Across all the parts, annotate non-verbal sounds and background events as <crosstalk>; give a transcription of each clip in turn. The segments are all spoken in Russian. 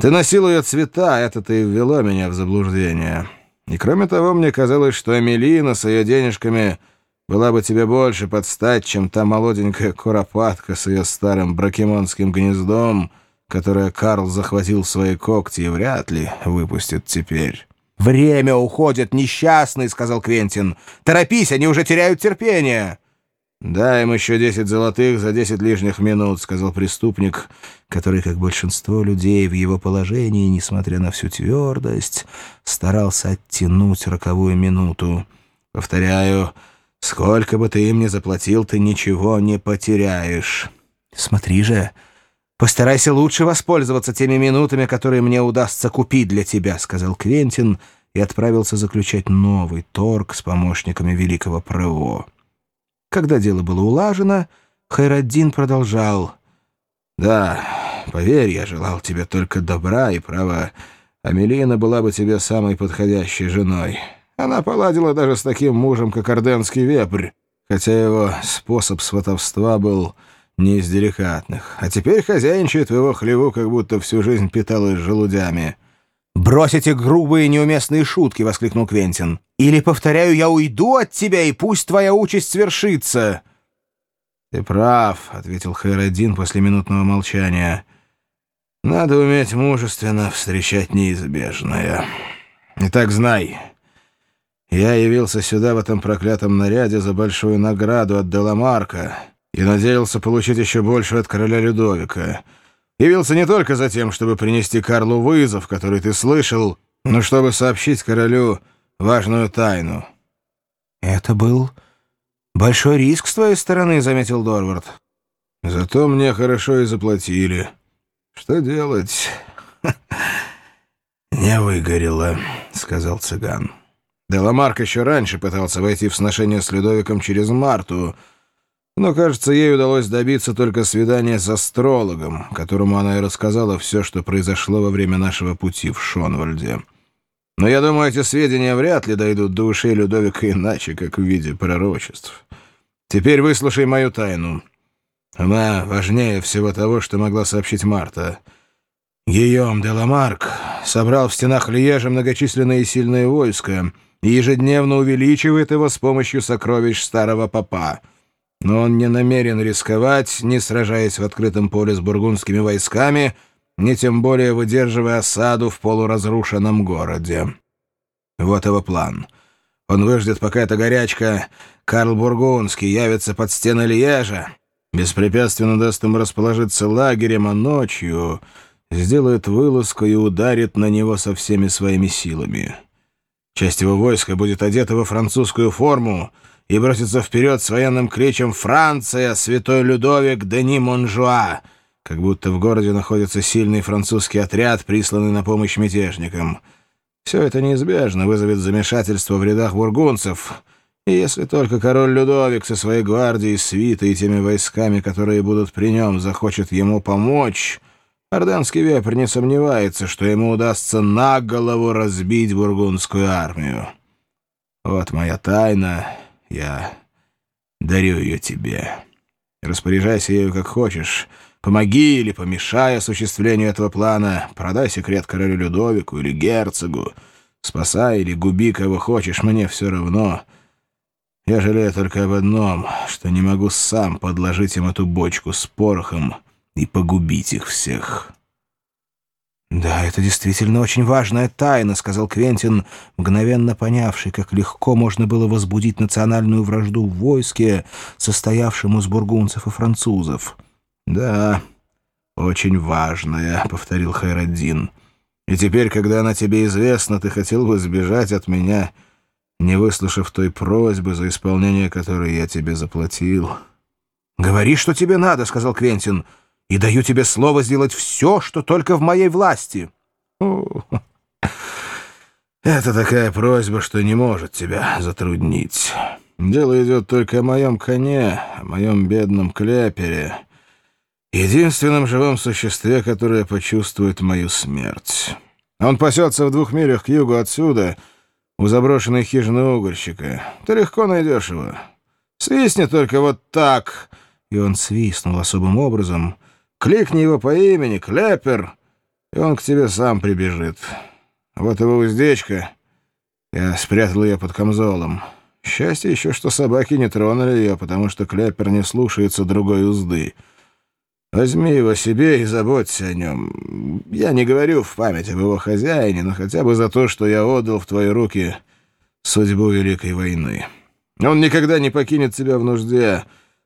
Ты носил ее цвета, это-то и ввело меня в заблуждение. И кроме того, мне казалось, что Амелина с ее денежками была бы тебе больше подстать, чем та молоденькая куропатка с ее старым бракемонским гнездом, которое Карл захватил в свои когти и вряд ли выпустит теперь». «Время уходит, несчастный», — сказал Квентин. «Торопись, они уже теряют терпение». «Дай им еще десять золотых за десять лишних минут», — сказал преступник, который, как большинство людей в его положении, несмотря на всю твердость, старался оттянуть роковую минуту. «Повторяю, сколько бы ты им ни заплатил, ты ничего не потеряешь». «Смотри же, постарайся лучше воспользоваться теми минутами, которые мне удастся купить для тебя», — сказал Квентин и отправился заключать новый торг с помощниками великого Прево. Когда дело было улажено, Хайраддин продолжал. «Да, поверь, я желал тебе только добра, и, право, Амелина была бы тебе самой подходящей женой. Она поладила даже с таким мужем, как Орденский вепрь, хотя его способ сватовства был не из деликатных. А теперь хозяйничает в его хлеву, как будто всю жизнь питалась желудями». «Брось эти грубые неуместные шутки!» — воскликнул Квентин. «Или, повторяю, я уйду от тебя, и пусть твоя участь свершится!» «Ты прав», — ответил Хайрадин после минутного молчания. «Надо уметь мужественно встречать неизбежное. Итак, знай, я явился сюда в этом проклятом наряде за большую награду от Деламарка и надеялся получить еще больше от короля Людовика». Явился не только за тем, чтобы принести Карлу вызов, который ты слышал, но чтобы сообщить королю важную тайну». «Это был большой риск с твоей стороны», — заметил Дорвард. «Зато мне хорошо и заплатили. Что делать?» <laughs> «Не выгорело», — сказал цыган. Деламарк еще раньше пытался войти в сношение с Людовиком через Марту — но, кажется, ей удалось добиться только свидания с астрологом, которому она и рассказала все, что произошло во время нашего пути в Шонвальде. Но я думаю, эти сведения вряд ли дойдут до ушей Людовика иначе, как в виде пророчеств. Теперь выслушай мою тайну. Она важнее всего того, что могла сообщить Марта. Гийом де Ламарк собрал в стенах Льежа многочисленные сильные войска и ежедневно увеличивает его с помощью сокровищ старого папа — но он не намерен рисковать, не сражаясь в открытом поле с бургундскими войсками, ни тем более выдерживая осаду в полуразрушенном городе. Вот его план. Он выждет, пока эта горячка Карл Бургундский явится под стены Льежа, беспрепятственно даст им расположиться лагерем, а ночью сделает вылазку и ударит на него со всеми своими силами. Часть его войска будет одета во французскую форму — и бросится вперед с военным кричем «Франция! Святой Людовик! Дени Монжуа!» как будто в городе находится сильный французский отряд, присланный на помощь мятежникам. Все это неизбежно вызовет замешательство в рядах бургунцев, и если только король Людовик со своей гвардией, свитой и теми войсками, которые будут при нем, захочет ему помочь, орденский вепрь не сомневается, что ему удастся на голову разбить бургундскую армию. Вот моя тайна — я дарю ее тебе. Распоряжайся ею как хочешь. Помоги или помешай осуществлению этого плана. Продай секрет королю Людовику или герцогу. Спасай или губи кого хочешь, мне все равно. Я жалею только об одном, что не могу сам подложить им эту бочку с порохом и погубить их всех». «Да, это действительно очень важная тайна», — сказал Квентин, мгновенно понявший, как легко можно было возбудить национальную вражду в войске, состоявшем из бургунцев и французов. «Да, очень важная», — повторил Хайраддин. «И теперь, когда она тебе известна, ты хотел бы сбежать от меня, не выслушав той просьбы, за исполнение которой я тебе заплатил». «Говори, что тебе надо», — сказал Квентин и даю тебе слово сделать все, что только в моей власти». «Это такая просьба, что не может тебя затруднить. Дело идет только о моем коне, о моем бедном кляпере, единственном живом существе, которое почувствует мою смерть. Он пасется в двух милях к югу отсюда, у заброшенной хижины угольщика. Ты легко найдешь его. Свистни только вот так». И он свистнул особым образом — Кликни его по имени, Клепер, и он к тебе сам прибежит. Вот его уздечка. Я спрятал ее под камзолом. Счастье еще, что собаки не тронули ее, потому что Кляпер не слушается другой узды. Возьми его себе и заботься о нем. Я не говорю в память об его хозяине, но хотя бы за то, что я отдал в твои руки судьбу Великой войны. Он никогда не покинет тебя в нужде.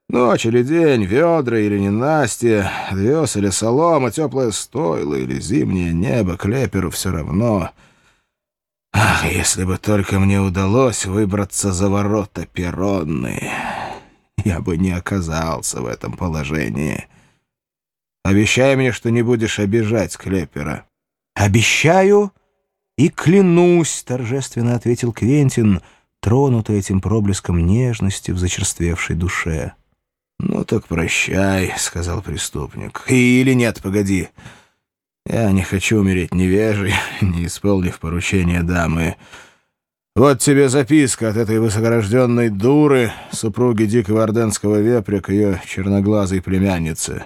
Ночь или день, ведра или ненастье, вез или солома, теплое стойло или зимнее небо, клеперу все равно. Ах, если бы только мне удалось выбраться за ворота перронные, я бы не оказался в этом положении. Обещай мне, что не будешь обижать Клепера. «Обещаю и клянусь», — торжественно ответил Квентин, тронутый этим проблеском нежности в зачерствевшей душе. «Ну так прощай», — сказал преступник. «Или нет, погоди. Я не хочу умереть невежей, <laughs> не исполнив поручения дамы. Вот тебе записка от этой высокорожденной дуры, супруги дикого орденского вепря к ее черноглазой племяннице».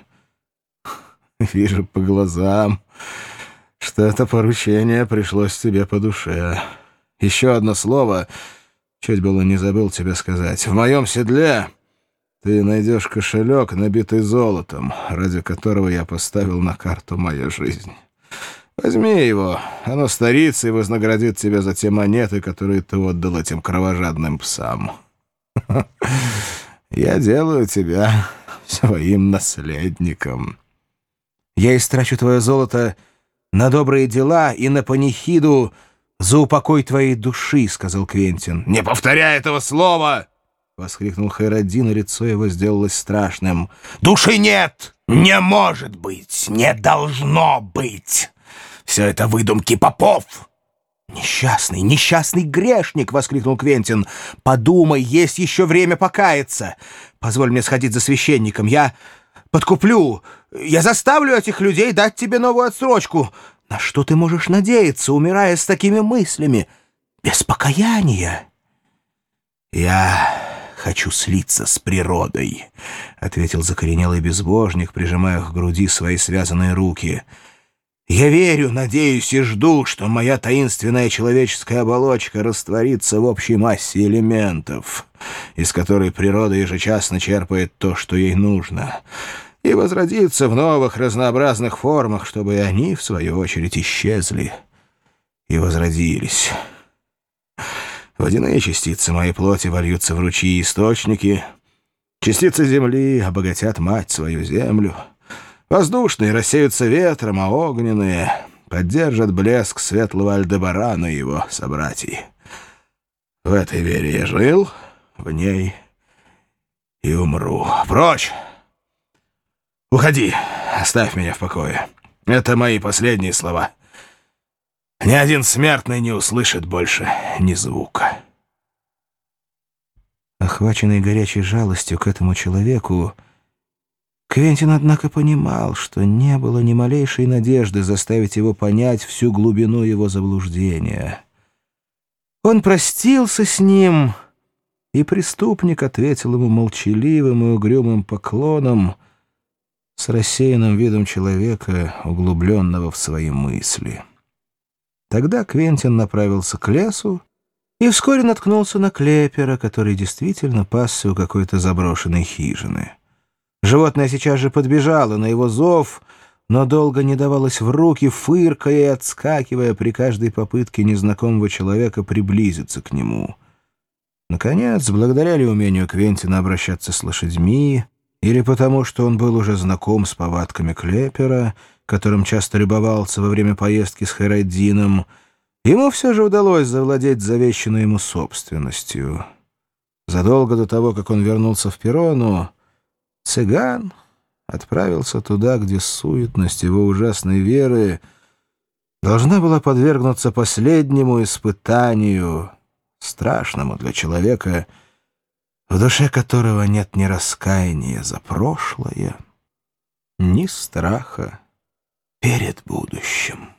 <laughs> Вижу по глазам, что это поручение пришлось тебе по душе. Еще одно слово, чуть было не забыл тебе сказать. В моем седле ты найдешь кошелек, набитый золотом, ради которого я поставил на карту мою жизнь. Возьми его, оно старится и вознаградит тебя за те монеты, которые ты отдал этим кровожадным псам. <laughs> Я делаю тебя своим наследником». Я истрачу твое золото на добрые дела и на панихиду за упокой твоей души», — сказал Квентин. «Не повторяй этого слова!» — воскликнул Хайраддин, и лицо его сделалось страшным. «Души нет! Не может быть! Не должно быть! Все это выдумки попов!» «Несчастный, несчастный грешник!» — воскликнул Квентин. «Подумай, есть еще время покаяться. Позволь мне сходить за священником. Я подкуплю. Я заставлю этих людей дать тебе новую отсрочку. На что ты можешь надеяться, умирая с такими мыслями? Без покаяния. Я хочу слиться с природой, — ответил закоренелый безбожник, прижимая к груди свои связанные руки. Я верю, надеюсь и жду, что моя таинственная человеческая оболочка растворится в общей массе элементов, из которой природа ежечасно черпает то, что ей нужно — и возродиться в новых разнообразных формах, чтобы они, в свою очередь, исчезли и возродились. Водяные частицы моей плоти вольются в ручьи и источники, частицы земли обогатят мать свою землю, воздушные рассеются ветром, а огненные поддержат блеск светлого Альдебарана и его собратьей. В этой вере я жил, в ней и умру. Прочь! Уходи, оставь меня в покое. Это мои последние слова. Ни один смертный не услышит больше ни звука. Охваченный горячей жалостью к этому человеку, Квентин, однако, понимал, что не было ни малейшей надежды заставить его понять всю глубину его заблуждения. Он простился с ним, и преступник ответил ему молчаливым и угрюмым поклоном — с рассеянным видом человека, углубленного в свои мысли. Тогда Квентин направился к лесу и вскоре наткнулся на клепера, который действительно пасся у какой-то заброшенной хижины. Животное сейчас же подбежало на его зов, но долго не давалось в руки, фыркая и отскакивая при каждой попытке незнакомого человека приблизиться к нему. Наконец, благодаря ли умению Квентина обращаться с лошадьми, или потому, что он был уже знаком с повадками Клепера, которым часто любовался во время поездки с Хайраддином, ему все же удалось завладеть завещанной ему собственностью. Задолго до того, как он вернулся в Перону, цыган отправился туда, где суетность его ужасной веры должна была подвергнуться последнему испытанию, страшному для человека — в душе которого нет ни раскаяния за прошлое, ни страха перед будущим.